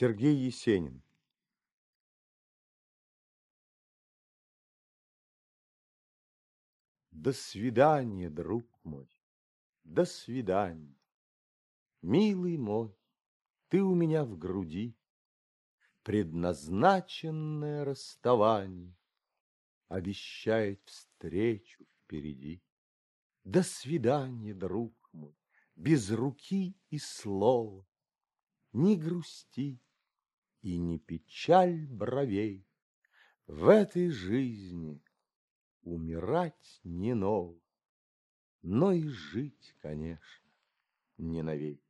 Сергей Есенин До свидания, друг мой, до свидания. Милый мой, ты у меня в груди, Предназначенное расставание Обещает встречу впереди. До свидания, друг мой, без руки и слова, Ни грусти и ни печаль бровей. В этой жизни умирать не ново, Но и жить, конечно, не навеки.